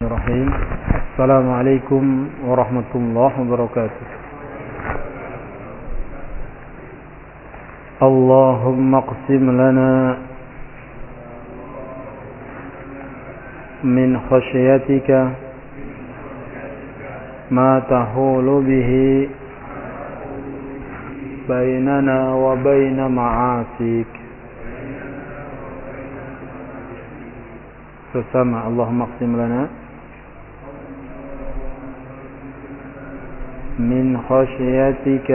الرحيم. السلام عليكم ورحمة الله وبركاته. اللهم اقسم لنا من خشيتك ما تحول به بيننا وبين معاصيك. bersama Allahumma qsim lana من خشيتك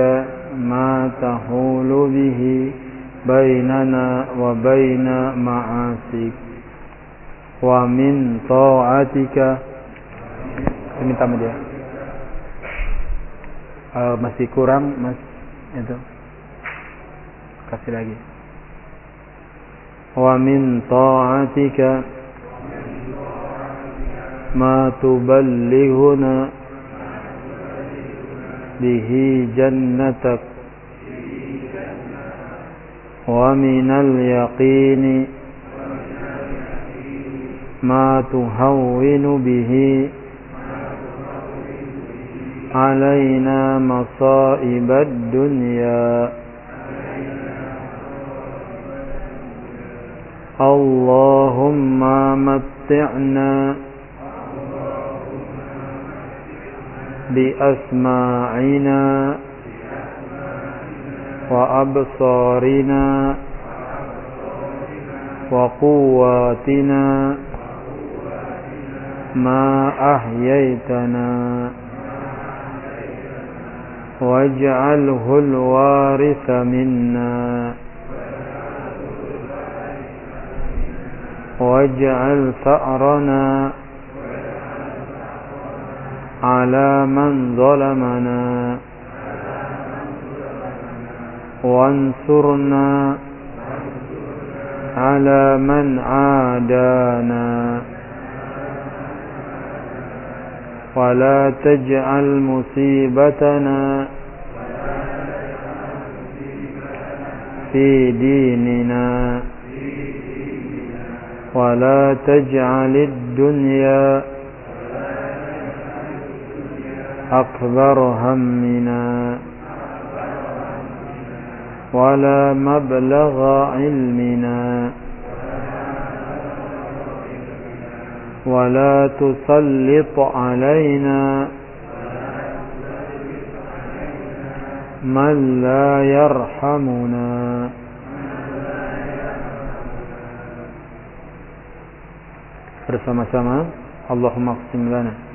ما تحول به بيننا وبين معاصيك ومن طاعتك minta media uh, masih kurang mas itu kasih lagi wa min ta'atika ma tuballighuna به جنتك ومن اليقين ما تهون به علينا مصائب الدنيا اللهم متعنا بأسماعنا وأبصارنا وقواتنا ما أحييتنا واجعله الوارث منا واجعل ثأرنا على من ظلمنا. وانصرنا على من عادانا. ولا تجعل مصيبتنا في ديننا. ولا تجعل الدنيا أكبر همنا ولا مبلغ علمنا ولا تسلط علينا من لا يرحمنا bersama-sama Allahumma qsim lana.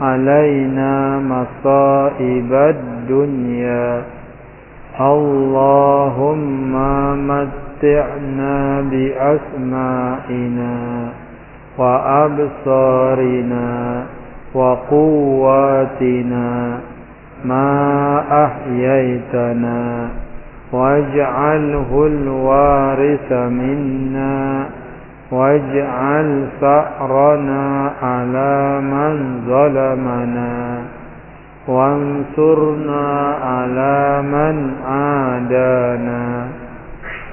علينا مصائب الدنيا. اللهم متعنا بأسمائنا وأبصارنا وقواتنا ما أحييتنا واجعله الوارث منا. واجعل ثأرنا على من ظلمنا وانصرنا على من عادانا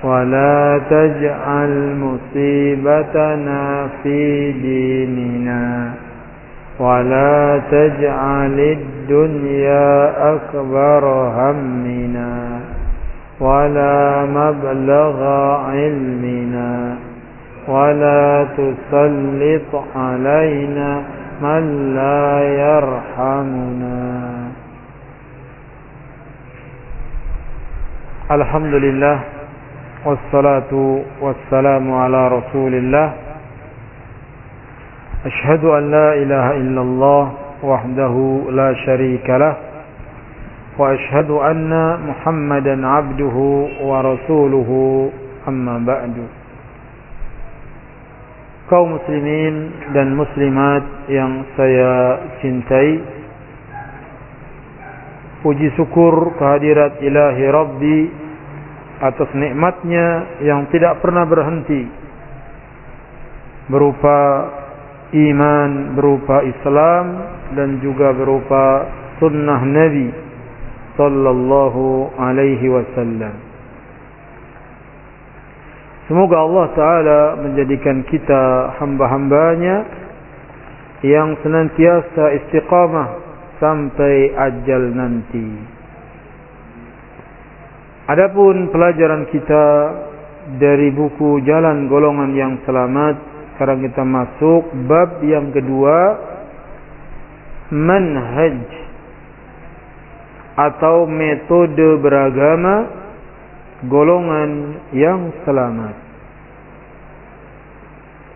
ولا تجعل مصيبتنا في ديننا ولا تجعل الدنيا أكبر همنا ولا مبلغ علمنا. ولا تسلط علينا من لا يرحمنا. الحمد لله والصلاة والسلام على رسول الله أشهد أن لا إله إلا الله وحده لا شريك له وأشهد أن محمدا عبده ورسوله أما بعد. Kaum muslimin dan muslimat yang saya cintai puji syukur kehadirat ilahi Rabbi atas nikmatnya yang tidak pernah berhenti berupa iman berupa Islam dan juga berupa sunnah Nabi sallallahu alaihi wasallam Semoga Allah Ta'ala menjadikan kita hamba-hambanya yang senantiasa istiqamah sampai ajal nanti. Adapun pelajaran kita dari buku Jalan Golongan yang Selamat, sekarang kita masuk bab yang kedua, manhaj atau metode beragama golongan yang selamat.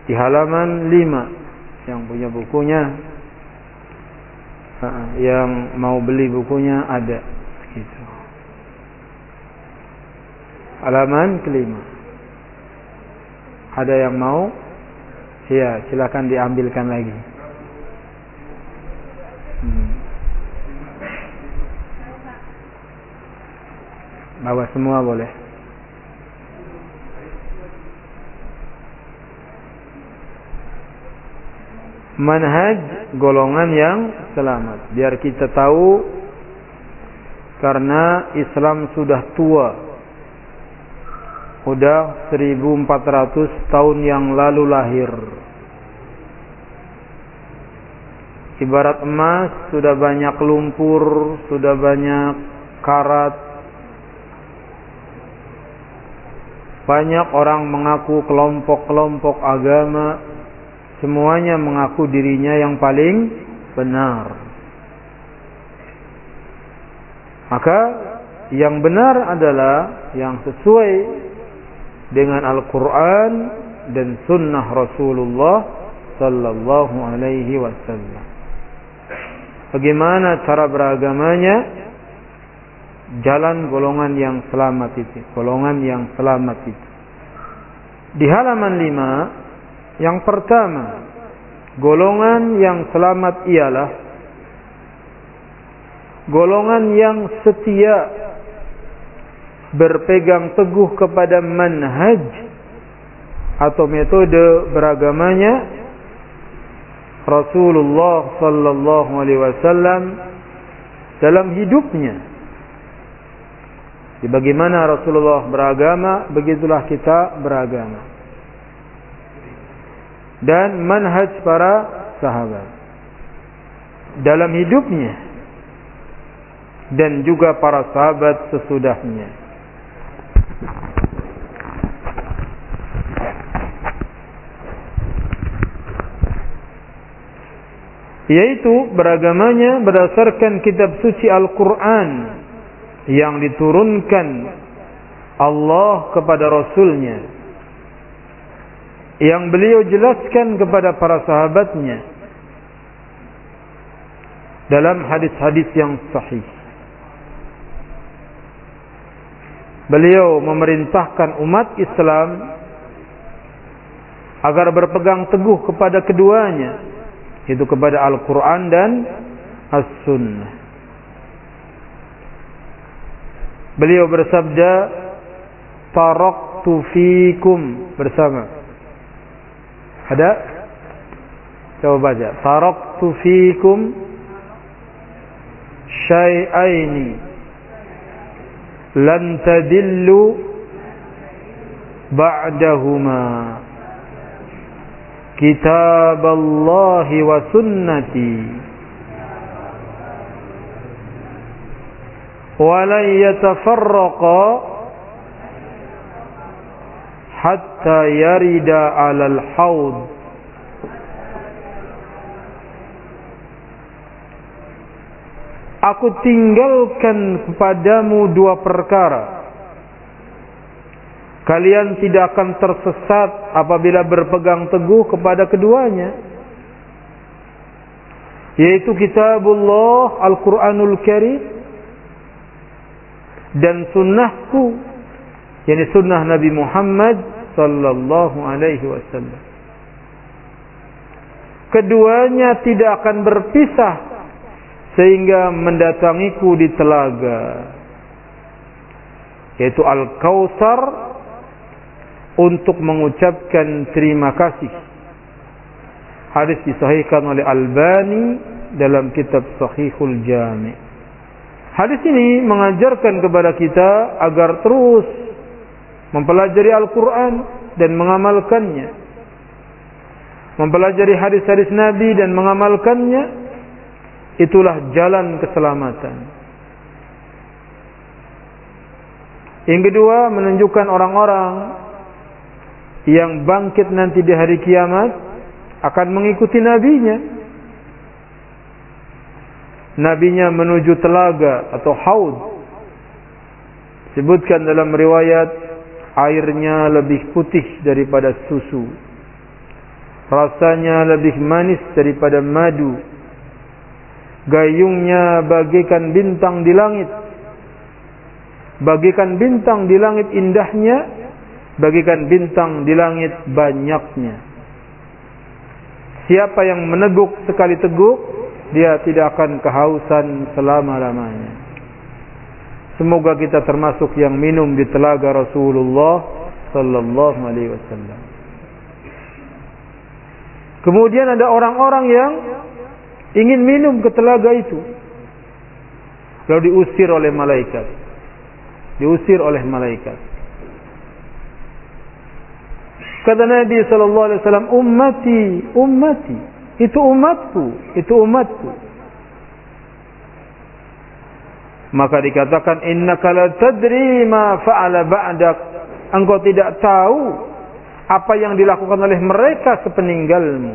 Di halaman 5 yang punya bukunya yang mau beli bukunya ada gitu. Halaman kelima. Ada yang mau? Ya, silakan diambilkan lagi. Hmm. Bawa semua boleh. Manhaj golongan yang selamat. Biar kita tahu karena Islam sudah tua. Sudah 1400 tahun yang lalu lahir. Ibarat emas sudah banyak lumpur, sudah banyak karat, Banyak orang mengaku kelompok-kelompok agama, semuanya mengaku dirinya yang paling benar. Maka yang benar adalah yang sesuai dengan Al-Quran dan Sunnah Rasulullah Sallallahu Alaihi Wasallam. Bagaimana cara beragamanya? Jalan golongan yang selamat itu, golongan yang selamat itu. Di halaman 5 yang pertama, golongan yang selamat ialah golongan yang setia berpegang teguh kepada manhaj atau metode beragamanya Rasulullah sallallahu alaihi wasallam dalam hidupnya bagaimana Rasulullah beragama, begitulah kita beragama. Dan manhaj para sahabat dalam hidupnya dan juga para sahabat sesudahnya. Yaitu beragamanya berdasarkan kitab suci Al-Quran yang diturunkan Allah kepada Rasulnya yang beliau jelaskan kepada para sahabatnya dalam hadis-hadis yang sahih. Beliau memerintahkan umat Islam agar berpegang teguh kepada keduanya, yaitu kepada Al-Quran dan As-Sunnah. Beliau bersabda, "Taraktu fikum" bersama. Ada? Coba baca. "Taraktu fikum syai'aini lan tadillu ba'dahuma." Kitab Allah wa sunnati ولن يتفرقا حتى يرد على الحوض Aku tinggalkan kepadamu dua perkara. Kalian tidak akan tersesat apabila berpegang teguh kepada keduanya. Yaitu kitabullah Al-Quranul Karim dan sunnahku yakni sunnah Nabi Muhammad sallallahu alaihi wasallam keduanya tidak akan berpisah sehingga mendatangiku di telaga yaitu Al-Kautsar untuk mengucapkan terima kasih. Hadis disahihkan oleh Albani dalam kitab Sahihul Jami'. Hadis ini mengajarkan kepada kita agar terus mempelajari Al-Quran dan mengamalkannya. Mempelajari hadis-hadis Nabi dan mengamalkannya, itulah jalan keselamatan. Yang kedua, menunjukkan orang-orang yang bangkit nanti di hari kiamat akan mengikuti nabinya. Nabinya menuju telaga atau haud. Sebutkan dalam riwayat airnya lebih putih daripada susu. Rasanya lebih manis daripada madu. Gayungnya bagaikan bintang di langit. Bagikan bintang di langit indahnya, bagikan bintang di langit banyaknya. Siapa yang meneguk sekali teguk, dia tidak akan kehausan selama-lamanya. Semoga kita termasuk yang minum di telaga Rasulullah sallallahu alaihi wasallam. Kemudian ada orang-orang yang ingin minum ke telaga itu. Lalu diusir oleh malaikat. Diusir oleh malaikat. Kata Nabi sallallahu alaihi wasallam, "Ummati, ummati." Itu umatku, itu umatku. Maka dikatakan innaka la tadri ma fa'ala ba'dak. Engkau tidak tahu apa yang dilakukan oleh mereka sepeninggalmu.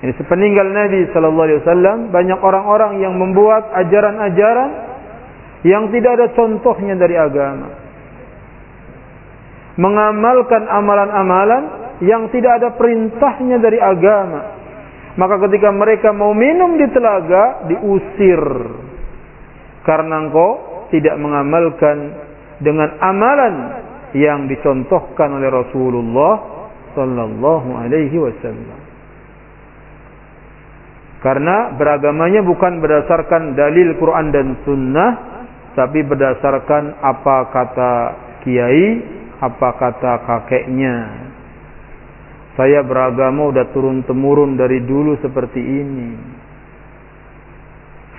Ini sepeninggal Nabi sallallahu alaihi wasallam banyak orang-orang yang membuat ajaran-ajaran yang tidak ada contohnya dari agama. Mengamalkan amalan-amalan yang tidak ada perintahnya dari agama maka ketika mereka mau minum di telaga, diusir. Karena engkau tidak mengamalkan dengan amalan yang dicontohkan oleh Rasulullah sallallahu alaihi wasallam. Karena beragamanya bukan berdasarkan dalil Quran dan Sunnah, tapi berdasarkan apa kata kiai, apa kata kakeknya. Saya beragama udah turun temurun dari dulu seperti ini.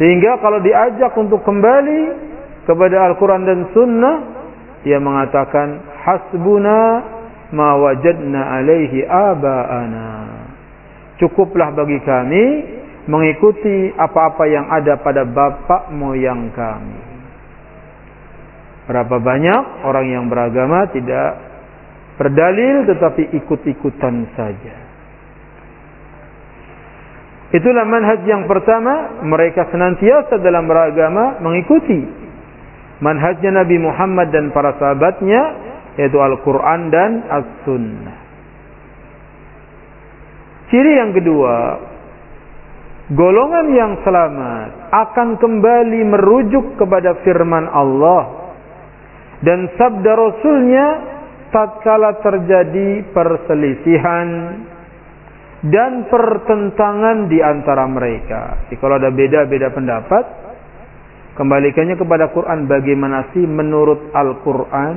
Sehingga kalau diajak untuk kembali kepada Al-Quran dan Sunnah, dia mengatakan, Hasbuna ma wajadna alaihi aba'ana. Cukuplah bagi kami mengikuti apa-apa yang ada pada bapak moyang kami. Berapa banyak orang yang beragama tidak berdalil tetapi ikut-ikutan saja. Itulah manhaj yang pertama, mereka senantiasa dalam beragama mengikuti manhajnya Nabi Muhammad dan para sahabatnya yaitu Al-Quran dan As-Sunnah. Ciri yang kedua, golongan yang selamat akan kembali merujuk kepada firman Allah dan sabda Rasulnya tatkala terjadi perselisihan dan pertentangan di antara mereka. Jadi kalau ada beda-beda pendapat, kembalikannya kepada Quran bagaimana sih menurut Al-Quran,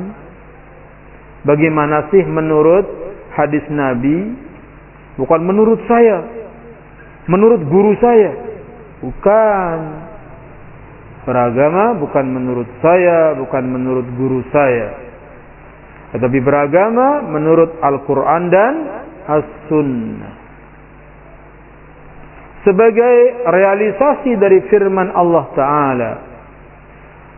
bagaimana sih menurut hadis Nabi, bukan menurut saya, menurut guru saya, bukan. Beragama bukan menurut saya, bukan menurut guru saya tetapi beragama menurut Al-Quran dan As-Sunnah. Sebagai realisasi dari firman Allah Ta'ala.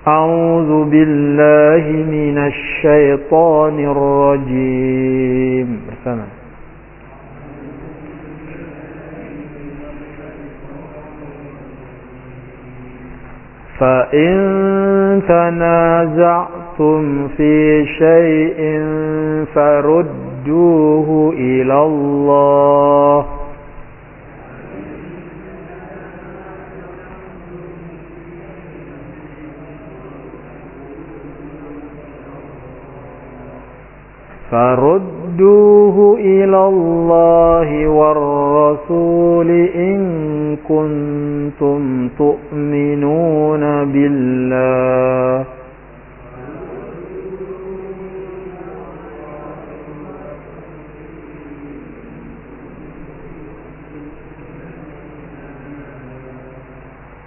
A'udhu billahi minasy syaitanir rajim. Bersama. فإن تنازعتم في شيء فردوه إلى الله. فرد ردوه إلى الله والرسول إن كنتم تؤمنون بالله.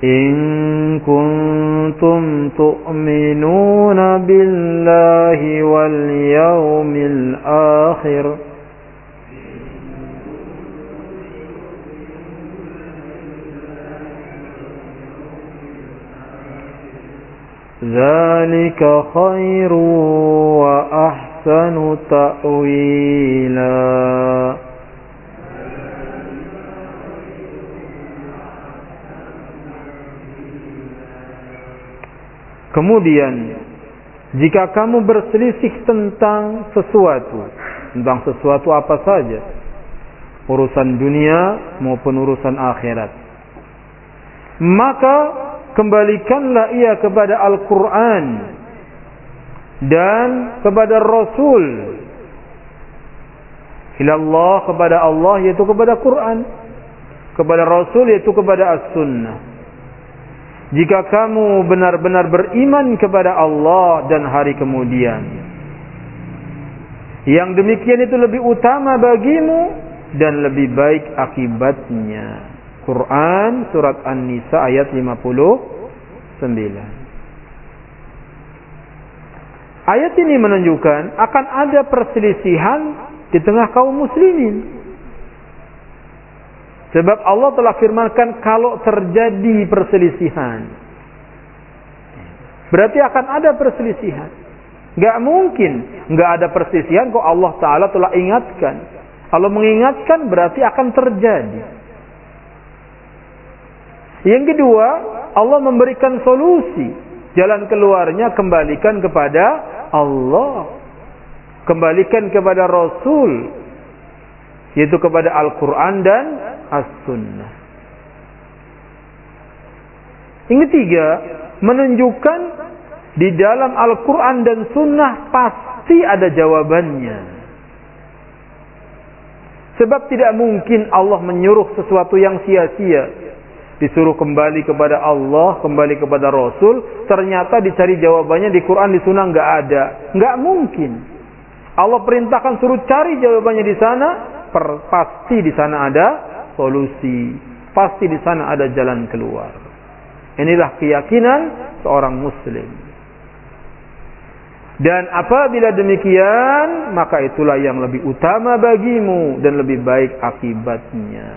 إن كنتم تؤمنون بالله واليوم الآخر ذلك خير وأحسن تأويلاً Kemudian jika kamu berselisih tentang sesuatu, tentang sesuatu apa saja, urusan dunia maupun urusan akhirat, maka kembalikanlah ia kepada Al-Quran dan kepada Rasul. Allah kepada Allah yaitu kepada Quran, kepada Rasul yaitu kepada As-Sunnah. Jika kamu benar-benar beriman kepada Allah dan hari kemudian. Yang demikian itu lebih utama bagimu dan lebih baik akibatnya. Quran surat An-Nisa ayat 59. Ayat ini menunjukkan akan ada perselisihan di tengah kaum muslimin. Sebab Allah telah firmankan kalau terjadi perselisihan. Berarti akan ada perselisihan. Gak mungkin gak ada perselisihan kok Allah Ta'ala telah ingatkan. Kalau mengingatkan berarti akan terjadi. Yang kedua, Allah memberikan solusi. Jalan keluarnya kembalikan kepada Allah. Kembalikan kepada Rasul. Yaitu kepada Al-Quran dan as-sunnah. Yang ketiga, menunjukkan di dalam Al-Quran dan Sunnah pasti ada jawabannya. Sebab tidak mungkin Allah menyuruh sesuatu yang sia-sia. Disuruh kembali kepada Allah, kembali kepada Rasul. Ternyata dicari jawabannya di Quran, di Sunnah nggak ada. Nggak mungkin. Allah perintahkan suruh cari jawabannya di sana. Per, pasti di sana ada solusi. Pasti di sana ada jalan keluar. Inilah keyakinan seorang muslim. Dan apabila demikian, maka itulah yang lebih utama bagimu dan lebih baik akibatnya.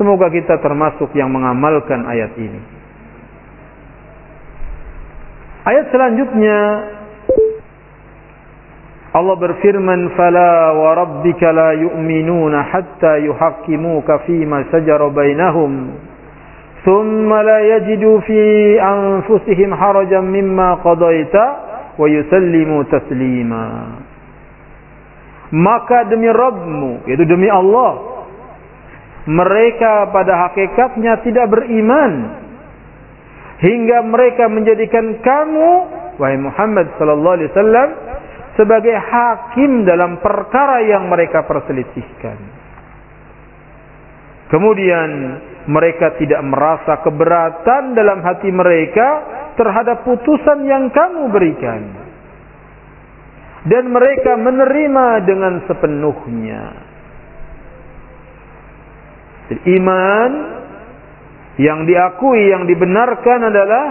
Semoga kita termasuk yang mengamalkan ayat ini. Ayat selanjutnya Allah berfirman fala wa rabbika la yu'minuna hatta yuhaqqimuka fima shajara bainahum. Thumma la yajidu fi anfusihim harajan mimma qadaita wa yusallimu taslima. Maka demi Rabbmu yaitu demi Allah mereka pada hakikatnya tidak beriman. Hingga mereka menjadikan kamu wahai Muhammad sallallahu alaihi wasallam sebagai hakim dalam perkara yang mereka perselisihkan. Kemudian mereka tidak merasa keberatan dalam hati mereka terhadap putusan yang kamu berikan. Dan mereka menerima dengan sepenuhnya. Iman yang diakui, yang dibenarkan adalah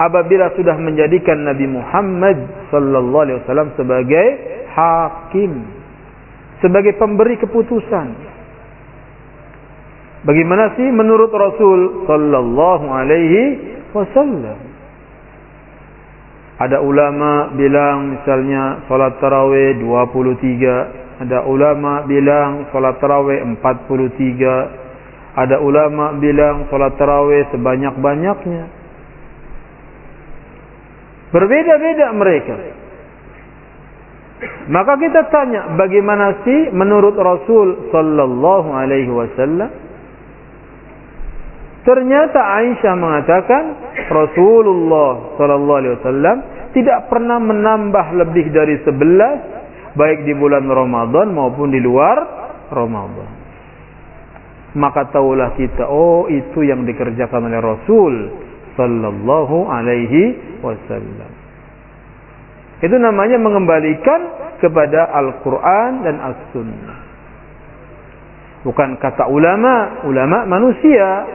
apabila sudah menjadikan Nabi Muhammad sallallahu alaihi wasallam sebagai hakim, sebagai pemberi keputusan. Bagaimana sih menurut Rasul sallallahu alaihi wasallam? Ada ulama bilang misalnya salat tarawih 23, ada ulama bilang salat tarawih 43, ada ulama bilang salat tarawih sebanyak-banyaknya. Berbeda-beda mereka. Maka kita tanya, bagaimana sih menurut Rasul sallallahu alaihi wasallam? Ternyata Aisyah mengatakan Rasulullah sallallahu alaihi wasallam tidak pernah menambah lebih dari sebelas baik di bulan Ramadan maupun di luar Ramadan. Maka tahulah kita, oh itu yang dikerjakan oleh Rasul sallallahu alaihi wasallam. Itu namanya mengembalikan kepada Al-Qur'an dan As-Sunnah. Bukan kata ulama, ulama manusia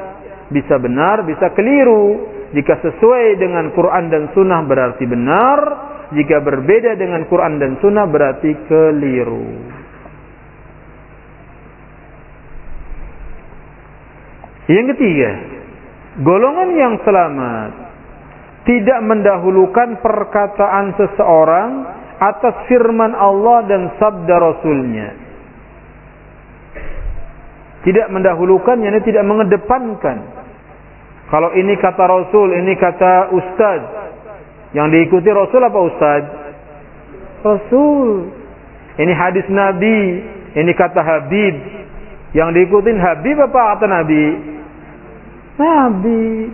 bisa benar, bisa keliru. Jika sesuai dengan Quran dan Sunnah berarti benar, jika berbeda dengan Quran dan Sunnah berarti keliru. Yang ketiga, golongan yang selamat tidak mendahulukan perkataan seseorang atas firman Allah dan sabda Rasulnya. Tidak mendahulukan, yakni tidak mengedepankan. Kalau ini kata Rasul, ini kata Ustaz. Yang diikuti Rasul apa Ustaz? Rasul. Ini hadis Nabi, ini kata Habib. Yang diikutin Habib apa kata Nabi? Nabi.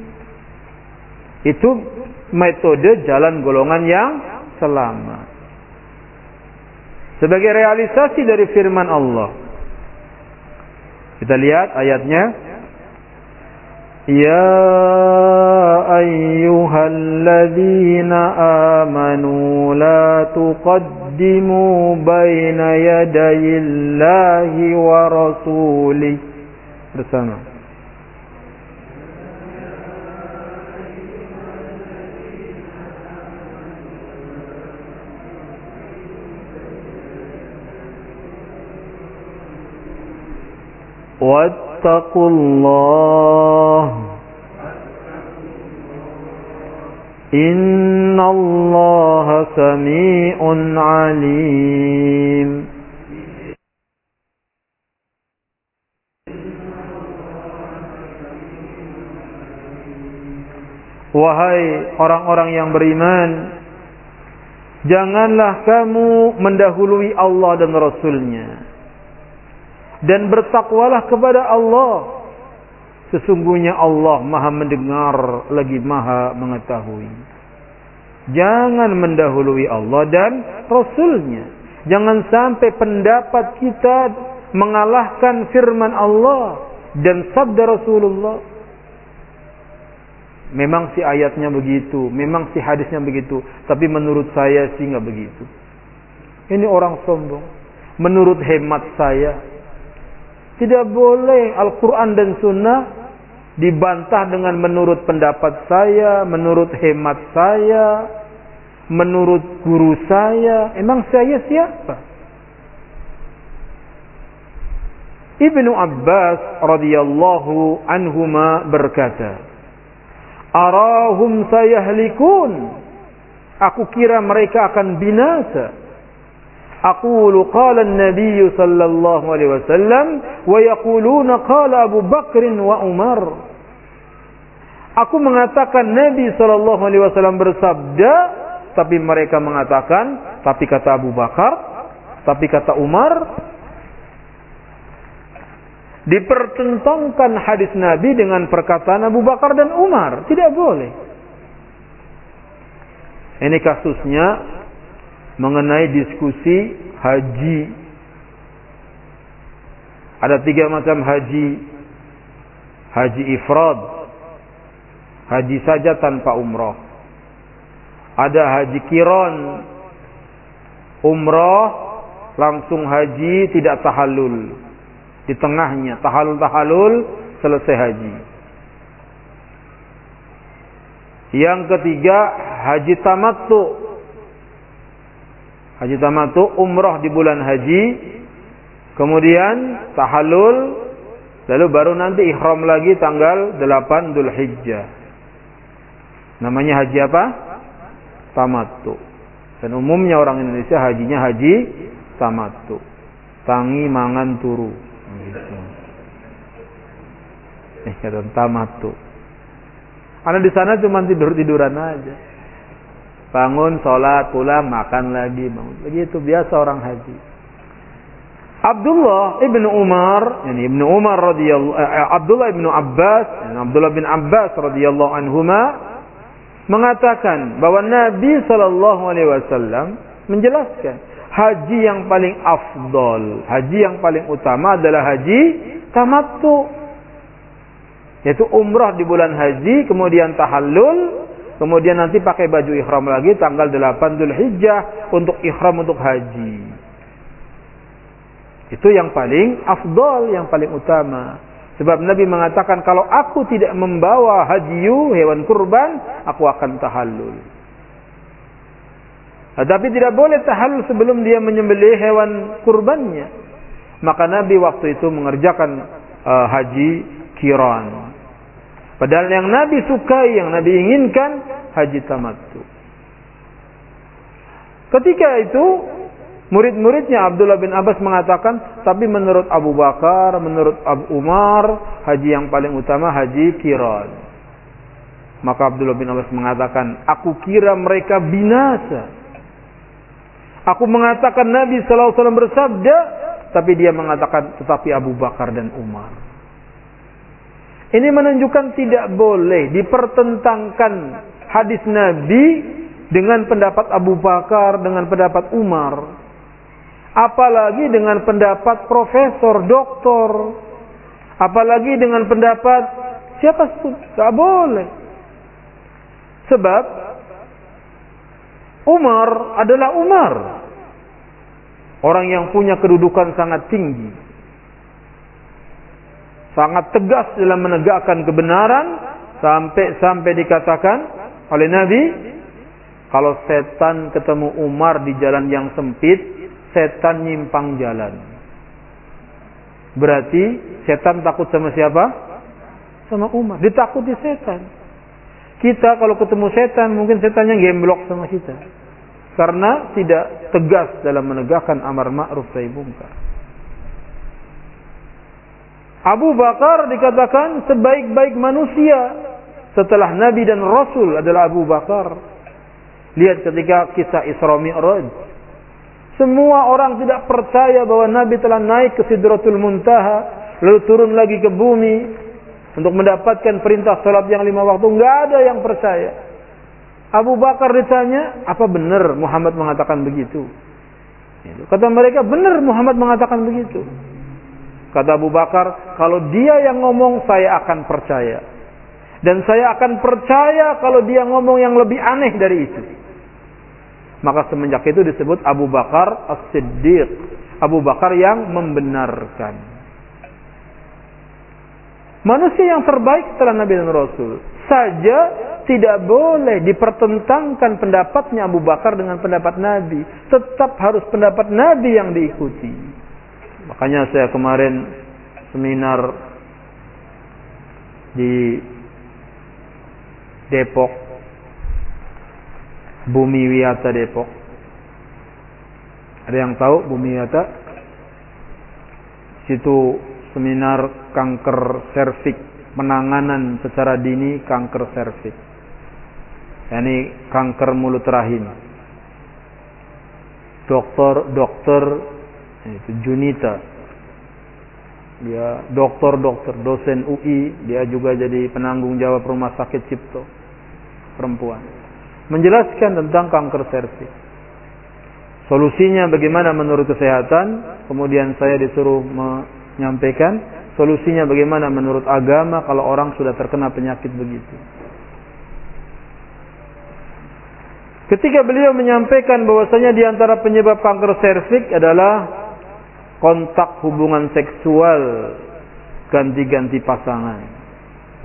Itu metode jalan golongan yang selamat. Sebagai realisasi dari firman Allah. Kita lihat ayatnya. Ya ayyuhalladzina amanu la tuqaddimu baina yadayillahi wa rasulih. Bersama. واتقوا الله إن الله سميع عليم Wahai orang-orang yang beriman Janganlah kamu mendahului Allah dan Rasulnya dan bertakwalah kepada Allah. Sesungguhnya Allah maha mendengar lagi maha mengetahui. Jangan mendahului Allah dan Rasulnya. Jangan sampai pendapat kita mengalahkan firman Allah dan sabda Rasulullah. Memang si ayatnya begitu, memang si hadisnya begitu, tapi menurut saya sih nggak begitu. Ini orang sombong. Menurut hemat saya, tidak boleh Al-Quran dan Sunnah dibantah dengan menurut pendapat saya, menurut hemat saya, menurut guru saya. Emang saya siapa? Ibnu Abbas radhiyallahu anhuma berkata, "Arahum sayahlikun." Aku kira mereka akan binasa. أقول قال النبي صلى الله عليه وسلم ويقولون قال أبو بكر وعمر Aku mengatakan Nabi Shallallahu Alaihi Wasallam bersabda, tapi mereka mengatakan, tapi kata Abu Bakar, tapi kata Umar, dipertentangkan hadis Nabi dengan perkataan Abu Bakar dan Umar, tidak boleh. Ini kasusnya mengenai diskusi haji. Ada tiga macam haji. Haji ifrad. Haji saja tanpa umrah. Ada haji kiron. Umrah langsung haji tidak tahallul. Di tengahnya tahallul-tahallul selesai haji. Yang ketiga haji tamattu Haji tamatu umrah di bulan haji, kemudian tahallul, lalu baru nanti ihram lagi tanggal 8 Dhul Hijjah. Namanya haji apa? Tamatu. Dan umumnya orang Indonesia hajinya haji tamatu. Tangi mangan turu. Gitu. Eh, kata tamatu. Karena di sana cuma tidur tiduran aja. Bangun, sholat, pulang, makan lagi. Bangun. Begitu biasa orang haji. Abdullah ibnu Umar, yani ibnu Umar radhiyallahu eh, Abdullah ibnu Abbas, yani Abdullah bin Abbas radhiyallahu anhuma mengatakan bahwa Nabi sallallahu alaihi wasallam menjelaskan haji yang paling afdol, haji yang paling utama adalah haji tamattu. Yaitu umrah di bulan haji, kemudian tahallul, kemudian nanti pakai baju ihram lagi tanggal 8 Dhul Hijjah untuk ihram untuk haji. Itu yang paling afdol, yang paling utama. Sebab Nabi mengatakan kalau aku tidak membawa hajiyu hewan kurban, aku akan tahallul. Tetapi tidak boleh tahallul sebelum dia menyembelih hewan kurbannya. Maka Nabi waktu itu mengerjakan uh, haji kiran. Padahal yang Nabi sukai, yang Nabi inginkan haji tamattu. Ketika itu Murid-muridnya Abdullah bin Abbas mengatakan, tapi menurut Abu Bakar, menurut Abu Umar, haji yang paling utama haji kiran. Maka Abdullah bin Abbas mengatakan, aku kira mereka binasa. Aku mengatakan Nabi SAW bersabda, tapi dia mengatakan tetapi Abu Bakar dan Umar. Ini menunjukkan tidak boleh dipertentangkan hadis Nabi dengan pendapat Abu Bakar, dengan pendapat Umar. Apalagi dengan pendapat profesor, doktor. Apalagi dengan pendapat siapa pun. Tidak boleh. Sebab Umar adalah Umar. Orang yang punya kedudukan sangat tinggi. Sangat tegas dalam menegakkan kebenaran. Sampai-sampai dikatakan oleh Nabi. Kalau setan ketemu Umar di jalan yang sempit setan nyimpang jalan. Berarti setan takut sama siapa? Sama Umar. Ditakuti setan. Kita kalau ketemu setan mungkin setannya gemblok sama kita. Karena tidak tegas dalam menegakkan amar ma'ruf nahi munkar. Abu Bakar dikatakan sebaik-baik manusia setelah Nabi dan Rasul adalah Abu Bakar. Lihat ketika kisah Isra Mi'raj semua orang tidak percaya bahwa Nabi telah naik ke Sidratul Muntaha, lalu turun lagi ke bumi untuk mendapatkan perintah salat yang lima waktu. Enggak ada yang percaya. Abu Bakar ditanya, apa benar Muhammad mengatakan begitu? Kata mereka, benar Muhammad mengatakan begitu. Kata Abu Bakar, kalau dia yang ngomong, saya akan percaya. Dan saya akan percaya kalau dia ngomong yang lebih aneh dari itu. Maka semenjak itu disebut Abu Bakar As-Siddiq. Abu Bakar yang membenarkan. Manusia yang terbaik setelah Nabi dan Rasul. Saja tidak boleh dipertentangkan pendapatnya Abu Bakar dengan pendapat Nabi. Tetap harus pendapat Nabi yang diikuti. Makanya saya kemarin seminar di Depok Bumi Wiyata Depok. Ada yang tahu Bumi Wiyata? Situ seminar kanker serviks, penanganan secara dini kanker serviks. Ini kanker mulut rahim. Dokter dokter itu Junita. Dia dokter-dokter, dosen UI, dia juga jadi penanggung jawab rumah sakit Cipto. Perempuan menjelaskan tentang kanker serviks. Solusinya bagaimana menurut kesehatan, kemudian saya disuruh menyampaikan solusinya bagaimana menurut agama kalau orang sudah terkena penyakit begitu. Ketika beliau menyampaikan bahwasanya di antara penyebab kanker serviks adalah kontak hubungan seksual ganti-ganti pasangan.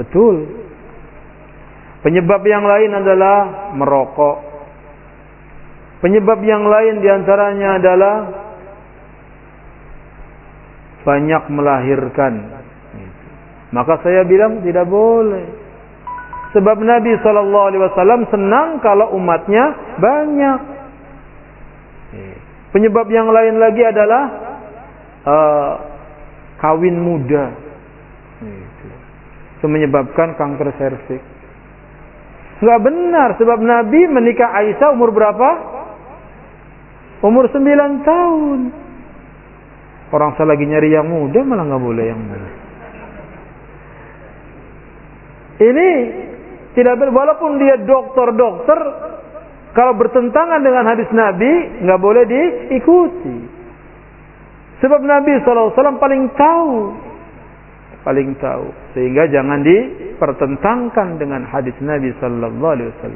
Betul. Penyebab yang lain adalah merokok. Penyebab yang lain di antaranya adalah banyak melahirkan. Maka saya bilang tidak boleh. Sebab Nabi Shallallahu Alaihi Wasallam senang kalau umatnya banyak. Penyebab yang lain lagi adalah uh, kawin muda. Itu menyebabkan kanker serviks. Enggak benar sebab Nabi menikah Aisyah umur berapa? Umur 9 tahun. Orang saya lagi nyari yang muda malah nggak boleh yang muda. Ini tidak walaupun dia dokter-dokter Kalau bertentangan dengan hadis Nabi, nggak boleh diikuti. Sebab Nabi SAW paling tahu. Paling tahu. Sehingga jangan dipertentangkan dengan hadis Nabi SAW.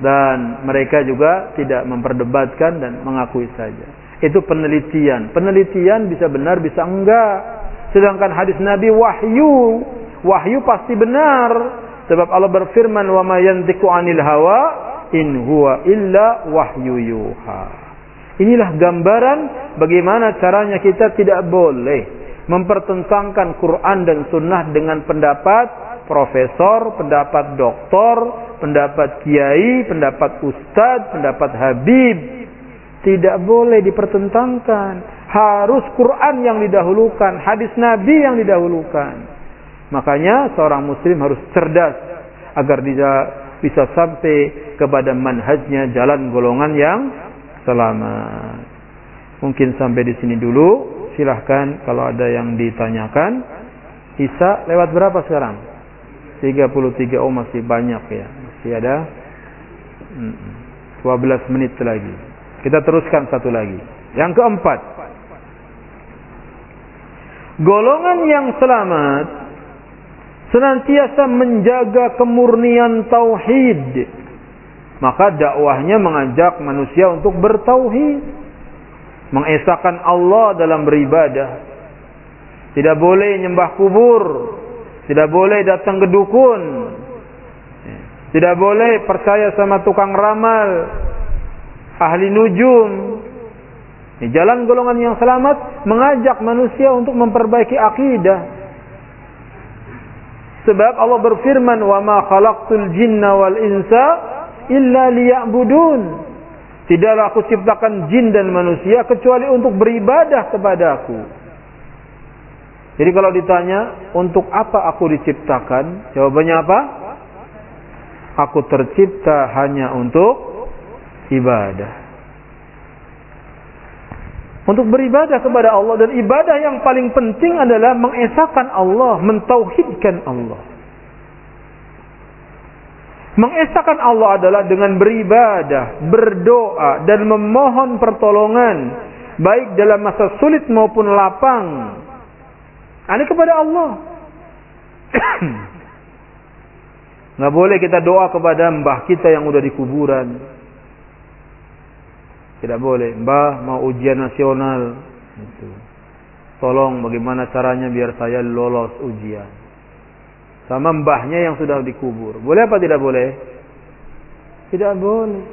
Dan mereka juga tidak memperdebatkan dan mengakui saja. Itu penelitian. Penelitian bisa benar, bisa enggak. Sedangkan hadis Nabi wahyu. Wahyu pasti benar Sebab Allah berfirman ma yantiqu 'anil hawa in huwa illa wahyu yuha. Inilah gambaran bagaimana caranya kita tidak boleh mempertentangkan Quran dan Sunnah dengan pendapat profesor, pendapat doktor, pendapat kiai, pendapat ustadz, pendapat habib. Tidak boleh dipertentangkan. Harus Quran yang didahulukan, hadis Nabi yang didahulukan. Makanya seorang muslim harus cerdas agar bisa sampai kepada manhajnya jalan golongan yang selamat. Mungkin sampai di sini dulu. Silahkan kalau ada yang ditanyakan. Isa lewat berapa sekarang? 33 oh masih banyak ya. Masih ada 12 menit lagi. Kita teruskan satu lagi. Yang keempat. Golongan yang selamat senantiasa menjaga kemurnian tauhid. Maka dakwahnya mengajak manusia untuk bertauhid, mengesahkan Allah dalam beribadah. Tidak boleh nyembah kubur, tidak boleh datang ke dukun, tidak boleh percaya sama tukang ramal, ahli nujum. Jalan golongan yang selamat mengajak manusia untuk memperbaiki akidah, Sebab Allah berfirman, "Wa ma khalaqtul jinna wal insa illa liya'budun." Tidaklah aku ciptakan jin dan manusia kecuali untuk beribadah kepadaku. Jadi kalau ditanya, untuk apa aku diciptakan? Jawabannya apa? Aku tercipta hanya untuk ibadah untuk beribadah kepada Allah dan ibadah yang paling penting adalah mengesahkan Allah, mentauhidkan Allah. Mengesahkan Allah adalah dengan beribadah, berdoa dan memohon pertolongan baik dalam masa sulit maupun lapang. Ini kepada Allah. Nggak boleh kita doa kepada mbah kita yang udah di kuburan. Tidak boleh. Mbah mau ujian nasional. Tolong bagaimana caranya biar saya lolos ujian. Sama mbahnya yang sudah dikubur. Boleh apa tidak boleh? Tidak boleh.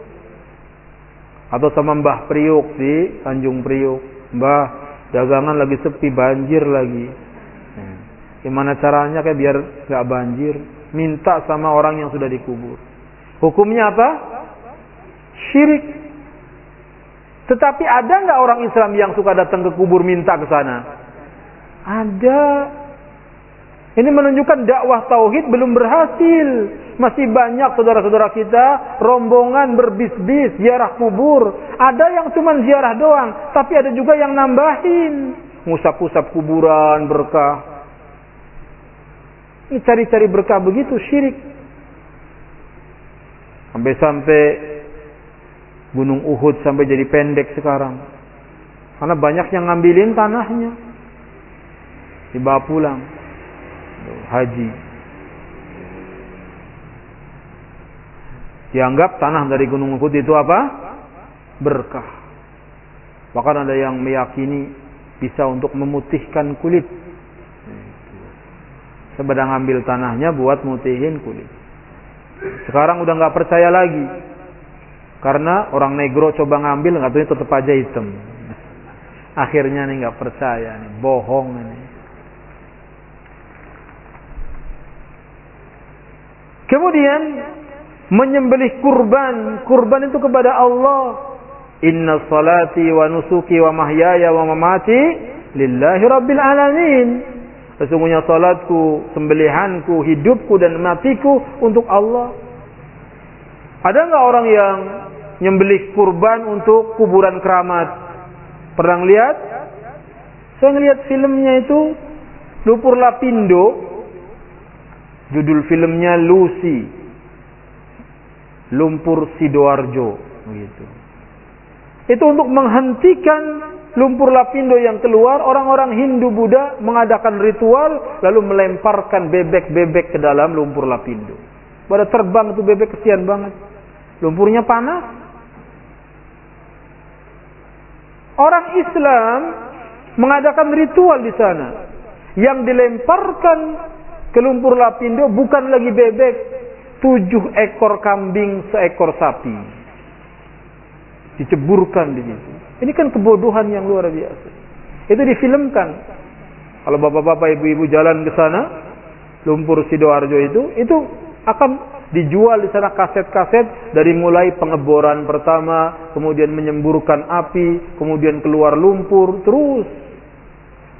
Atau sama mbah Priuk di Tanjung Priuk. Mbah, dagangan lagi sepi, banjir lagi. Hmm. Gimana caranya kayak biar gak banjir? Minta sama orang yang sudah dikubur. Hukumnya apa? Syirik. Tetapi ada nggak orang Islam yang suka datang ke kubur minta ke sana? Ada. Ini menunjukkan dakwah tauhid belum berhasil. Masih banyak saudara-saudara kita rombongan berbis-bis ziarah kubur. Ada yang cuma ziarah doang, tapi ada juga yang nambahin. Musap-usap kuburan berkah. Ini cari-cari berkah begitu syirik. Sampai-sampai Gunung Uhud sampai jadi pendek sekarang. Karena banyak yang ngambilin tanahnya. Dibawa pulang. Haji. Dianggap tanah dari Gunung Uhud itu apa? Berkah. Bahkan ada yang meyakini bisa untuk memutihkan kulit. Sebedang ambil tanahnya buat mutihin kulit. Sekarang udah nggak percaya lagi karena orang negro coba ngambil tahu tetap aja hitam. Akhirnya nih nggak percaya nih, bohong ini. Kemudian menyembelih kurban, kurban itu kepada Allah. Inna salati wa nusuki wa mahyaya wa mamati lillahi rabbil alamin. Sesungguhnya salatku, sembelihanku, hidupku dan matiku untuk Allah. Ada nggak orang yang nyembelih kurban untuk kuburan keramat. Pernah lihat? Saya ngelihat filmnya itu Lupur Lapindo. Judul filmnya Lucy. lumpur Sidoarjo begitu. Itu untuk menghentikan lumpur lapindo yang keluar, orang-orang Hindu Buddha mengadakan ritual lalu melemparkan bebek-bebek ke dalam lumpur lapindo. Pada terbang itu bebek kesian banget. Lumpurnya panas. Orang Islam mengadakan ritual di sana. Yang dilemparkan ke lumpur lapindo bukan lagi bebek, tujuh ekor kambing, seekor sapi. Diceburkan di situ. Ini kan kebodohan yang luar biasa. Itu difilmkan. Kalau bapak-bapak, ibu-ibu jalan ke sana, lumpur sidoarjo itu, itu akan dijual di sana kaset-kaset dari mulai pengeboran pertama, kemudian menyemburkan api, kemudian keluar lumpur, terus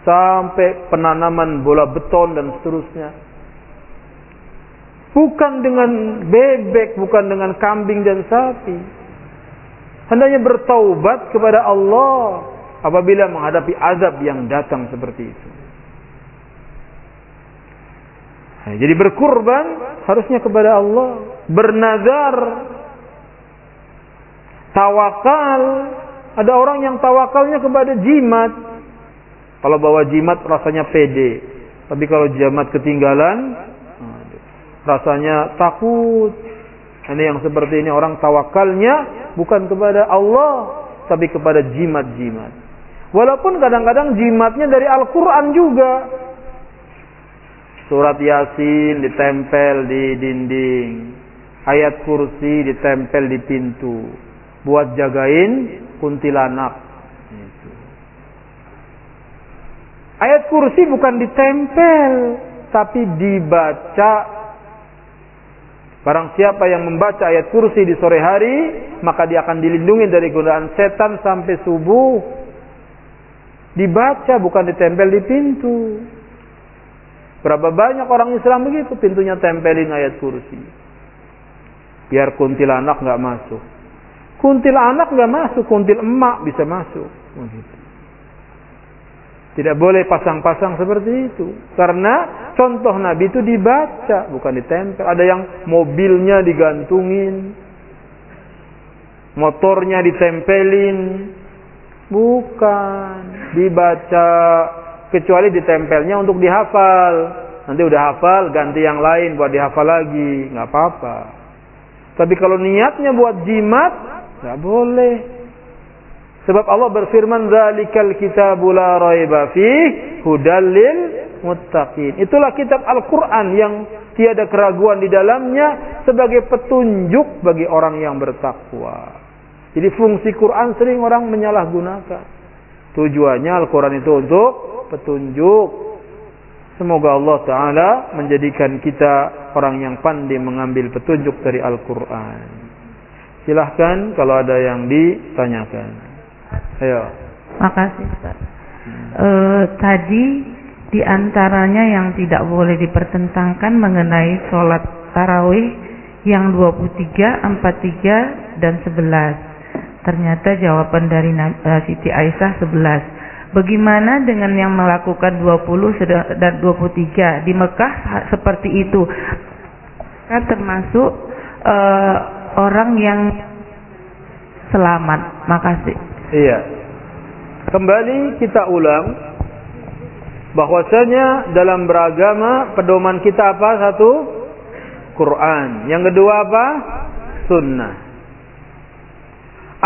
sampai penanaman bola beton dan seterusnya. Bukan dengan bebek, bukan dengan kambing dan sapi. Hendaknya bertaubat kepada Allah apabila menghadapi azab yang datang seperti itu. Nah, jadi berkurban harusnya kepada Allah, bernazar, tawakal. Ada orang yang tawakalnya kepada jimat. Kalau bawa jimat rasanya pede, tapi kalau jimat ketinggalan rasanya takut. Ini yang seperti ini orang tawakalnya bukan kepada Allah tapi kepada jimat-jimat. Walaupun kadang-kadang jimatnya dari Al-Qur'an juga. Surat Yasin ditempel di dinding. Ayat kursi ditempel di pintu. Buat jagain kuntilanak. Ayat kursi bukan ditempel, tapi dibaca Barang siapa yang membaca ayat kursi di sore hari, maka dia akan dilindungi dari godaan setan sampai subuh. Dibaca bukan ditempel di pintu. Berapa banyak orang Islam begitu, pintunya tempelin ayat kursi. Biar kuntilanak nggak masuk. Kuntilanak nggak masuk, kuntil emak bisa masuk. Begitu. Tidak boleh pasang-pasang seperti itu. Karena contoh Nabi itu dibaca, bukan ditempel. Ada yang mobilnya digantungin. Motornya ditempelin. Bukan. Dibaca. Kecuali ditempelnya untuk dihafal. Nanti udah hafal, ganti yang lain buat dihafal lagi. nggak apa-apa. Tapi kalau niatnya buat jimat, nggak boleh. Sebab Allah berfirman, "Dzalikal kitabu la raiba fih hudal lil muttaqin." Itulah kitab Al-Qur'an yang tiada keraguan di dalamnya sebagai petunjuk bagi orang yang bertakwa. Jadi fungsi Quran sering orang menyalahgunakan. Tujuannya Al-Quran itu untuk petunjuk. Semoga Allah Ta'ala menjadikan kita orang yang pandai mengambil petunjuk dari Al-Quran. Silahkan kalau ada yang ditanyakan. Ayo. Makasih Ustaz. E, tadi di antaranya yang tidak boleh dipertentangkan mengenai sholat tarawih yang 23, 43 dan 11. Ternyata jawaban dari uh, Siti Aisyah 11. Bagaimana dengan yang melakukan 20 dan 23 di Mekah seperti itu? Kan termasuk uh, orang yang selamat. Makasih. Iya. Kembali kita ulang bahwasanya dalam beragama pedoman kita apa? Satu Quran. Yang kedua apa? Sunnah.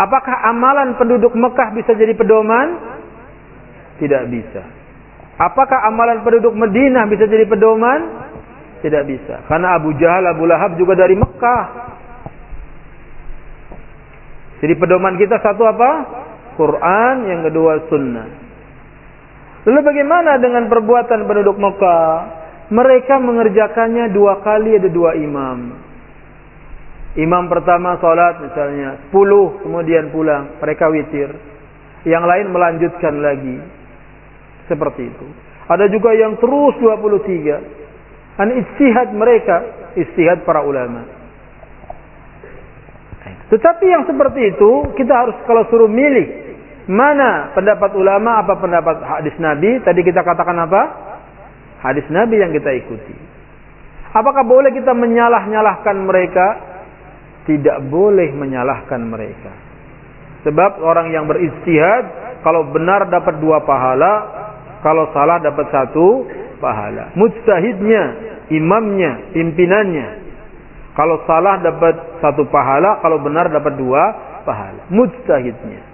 Apakah amalan penduduk Mekah bisa jadi pedoman? Tidak bisa. Apakah amalan penduduk Madinah bisa jadi pedoman? Tidak bisa. Karena Abu Jahal, Abu Lahab juga dari Mekah. Jadi pedoman kita satu apa? Quran, yang kedua sunnah. Lalu bagaimana dengan perbuatan penduduk Mekah? Mereka mengerjakannya dua kali ada dua imam. Imam pertama sholat misalnya sepuluh kemudian pulang mereka witir. Yang lain melanjutkan lagi. Seperti itu. Ada juga yang terus 23. Dan istihad mereka, istihad para ulama. Tetapi yang seperti itu kita harus kalau suruh milih Mana pendapat ulama, apa pendapat hadis Nabi? Tadi kita katakan apa? Hadis Nabi yang kita ikuti. Apakah boleh kita menyalah-nyalahkan mereka? tidak boleh menyalahkan mereka. Sebab orang yang beristihad kalau benar dapat dua pahala, kalau salah dapat satu pahala. Mujtahidnya, imamnya, pimpinannya. Kalau salah dapat satu pahala, kalau benar dapat dua pahala. Mujtahidnya.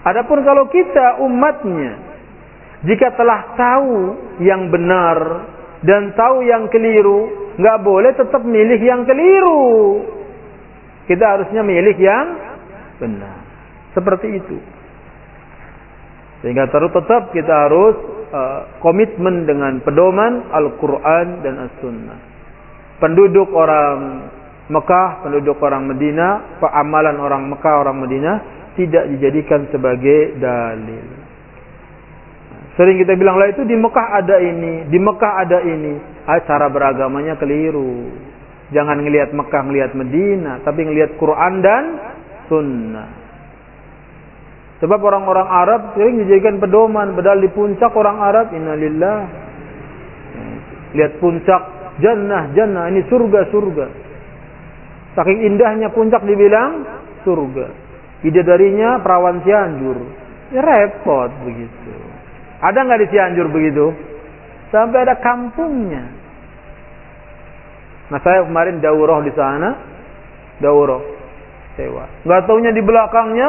Adapun kalau kita umatnya, jika telah tahu yang benar dan tahu yang keliru, nggak boleh tetap milih yang keliru. Kita harusnya milih yang benar. Seperti itu. Sehingga terus tetap kita harus uh, komitmen dengan pedoman Al-Quran dan As-Sunnah. Penduduk orang Mekah, penduduk orang Medina, amalan orang Mekah, orang Medina tidak dijadikan sebagai dalil. Sering kita bilang lah itu di Mekah ada ini, di Mekah ada ini. Ah, cara beragamanya keliru. Jangan ngelihat Mekah, ngelihat Medina, tapi ngelihat Quran dan Sunnah. Sebab orang-orang Arab sering dijadikan pedoman, padahal di puncak orang Arab innalillah. Lihat puncak jannah, jannah ini surga, surga. Saking indahnya puncak dibilang surga. Bidadarinya perawan Cianjur. Ya repot begitu. Ada nggak di Cianjur begitu? Sampai ada kampungnya. Nah saya kemarin daurah di sana, daurah sewa. Nggak taunya di belakangnya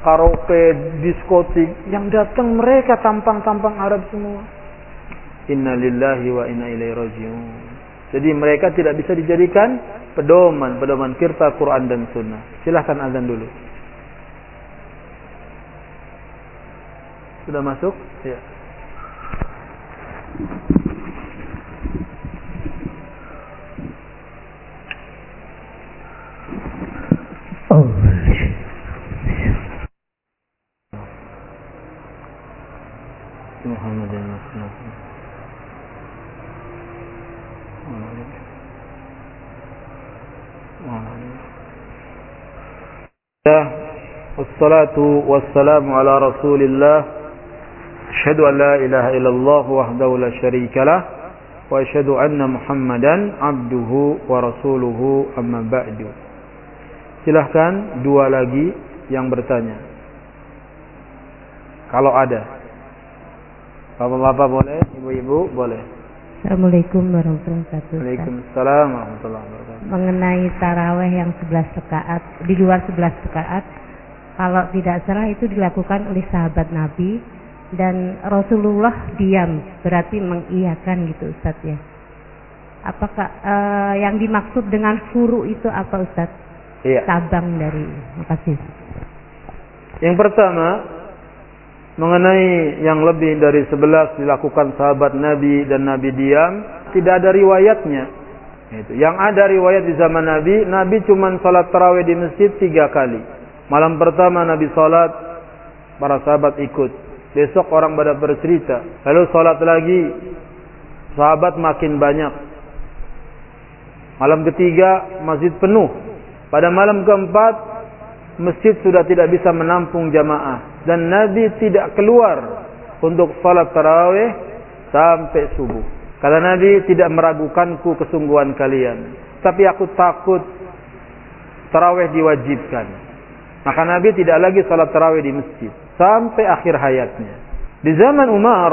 karaoke, diskotik, yang datang mereka tampang-tampang Arab semua. Inna lillahi wa inna ilaihi rajiun. Jadi mereka tidak bisa dijadikan pedoman, pedoman kirta Quran dan Sunnah. Silahkan azan dulu. Sudah masuk? Ya. Oh. محمد المسلم والصلاة والسلام على رسول الله أشهد أن لا إله إلا الله وحده لا شريك له وأشهد أن محمدا عبده ورسوله أما بعد Silahkan dua lagi yang bertanya. Kalau ada. Bapak-bapak boleh, ibu-ibu boleh. Assalamualaikum warahmatullahi wabarakatuh. Waalaikumsalam warahmatullahi wabarakatuh. Mengenai taraweh yang 11 rakaat, di luar 11 rakaat, kalau tidak salah itu dilakukan oleh sahabat Nabi dan Rasulullah diam, berarti mengiyakan gitu Ustaz ya. Apakah uh, yang dimaksud dengan furu itu apa Ustaz? Iya. Cabang dari, makasih. Yang pertama, mengenai yang lebih dari sebelas dilakukan sahabat Nabi dan Nabi diam, tidak ada riwayatnya. Itu. Yang ada riwayat di zaman Nabi, Nabi cuma salat tarawih di masjid tiga kali. Malam pertama Nabi salat, para sahabat ikut. Besok orang pada bercerita. Lalu salat lagi, sahabat makin banyak. Malam ketiga masjid penuh. Pada malam keempat masjid sudah tidak bisa menampung jamaah dan Nabi tidak keluar untuk salat tarawih sampai subuh. Kata Nabi tidak meragukanku kesungguhan kalian, tapi aku takut tarawih diwajibkan. Maka Nabi tidak lagi salat tarawih di masjid sampai akhir hayatnya. Di zaman Umar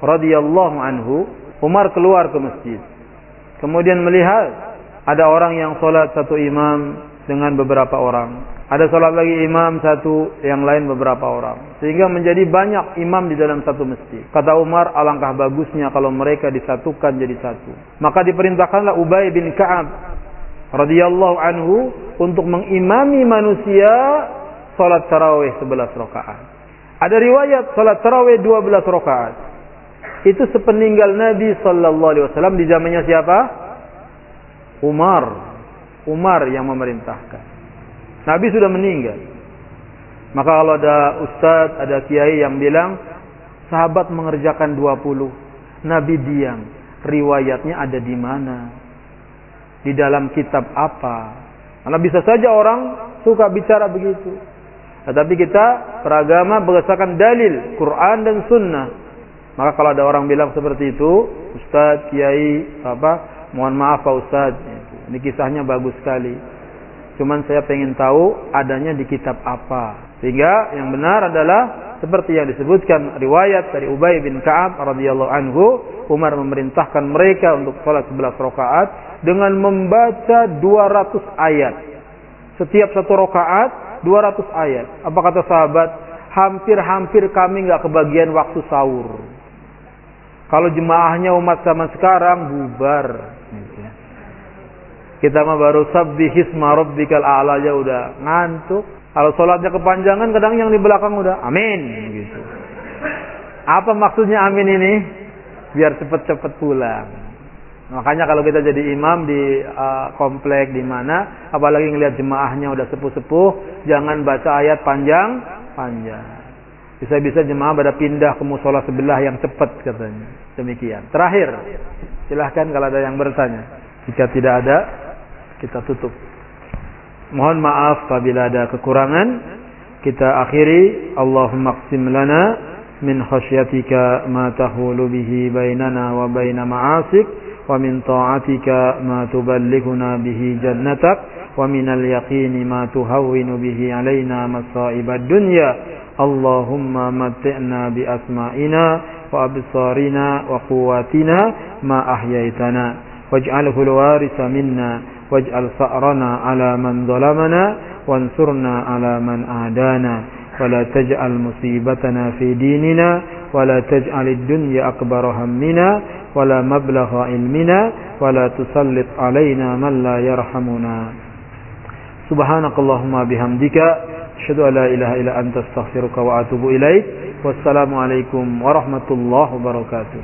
radhiyallahu anhu, Umar keluar ke masjid. Kemudian melihat ada orang yang salat satu imam dengan beberapa orang. Ada sholat lagi imam satu, yang lain beberapa orang. Sehingga menjadi banyak imam di dalam satu masjid. Kata Umar, alangkah bagusnya kalau mereka disatukan jadi satu. Maka diperintahkanlah Ubay bin Ka'ab radhiyallahu anhu untuk mengimami manusia sholat tarawih 11 rakaat. Ada riwayat sholat tarawih 12 rakaat. Itu sepeninggal Nabi sallallahu alaihi wasallam di zamannya siapa? Umar. Umar yang memerintahkan. Nabi sudah meninggal. Maka kalau ada ustadz, ada kiai yang bilang, sahabat mengerjakan 20. Nabi diam. Riwayatnya ada di mana? Di dalam kitab apa? Karena bisa saja orang suka bicara begitu. Tetapi kita beragama berdasarkan dalil, Quran dan Sunnah. Maka kalau ada orang bilang seperti itu, Ustadz, Kiai, apa, mohon maaf Pak Ustadz. Ini kisahnya bagus sekali. Cuman saya pengen tahu adanya di kitab apa. Sehingga yang benar adalah seperti yang disebutkan riwayat dari Ubay bin Ka'ab radhiyallahu anhu, Umar memerintahkan mereka untuk sholat 11 rakaat dengan membaca 200 ayat. Setiap satu rakaat 200 ayat. Apa kata sahabat? Hampir-hampir kami nggak kebagian waktu sahur. Kalau jemaahnya umat zaman sekarang bubar. Kita mah baru sabbi hisma rabbikal a'la aja udah ngantuk. Kalau sholatnya kepanjangan kadang yang di belakang udah amin gitu. Apa maksudnya amin ini? Biar cepet-cepet pulang. Makanya kalau kita jadi imam di uh, komplek di mana, apalagi ngelihat jemaahnya udah sepuh-sepuh, jangan baca ayat panjang panjang. Bisa-bisa jemaah pada pindah ke musola sebelah yang cepat katanya. Demikian. Terakhir, silahkan kalau ada yang bertanya. Jika tidak ada, kita tutup. Mohon maaf apabila ada kekurangan. Kita akhiri. Allahumma qsim lana min khasyatika ma tahulu bihi bainana wa baina ma'asik ومن طاعتك ما تبلغنا به جنتك ومن اليقين ما تهون به علينا مصائب الدنيا. اللهم متعنا بأسمائنا وأبصارنا وقواتنا ما أحييتنا. واجعله الوارث منا واجعل ثأرنا على من ظلمنا وانصرنا على من أعدانا ولا تجعل مصيبتنا في ديننا ولا تجعل الدنيا أكبر همنا ولا مبلغ علمنا ولا تسلط علينا من لا يرحمنا. سبحانك اللهم بحمدك أشهد أن لا إله إلا أنت أستغفرك وأتوب إليك. والسلام عليكم ورحمة الله وبركاته.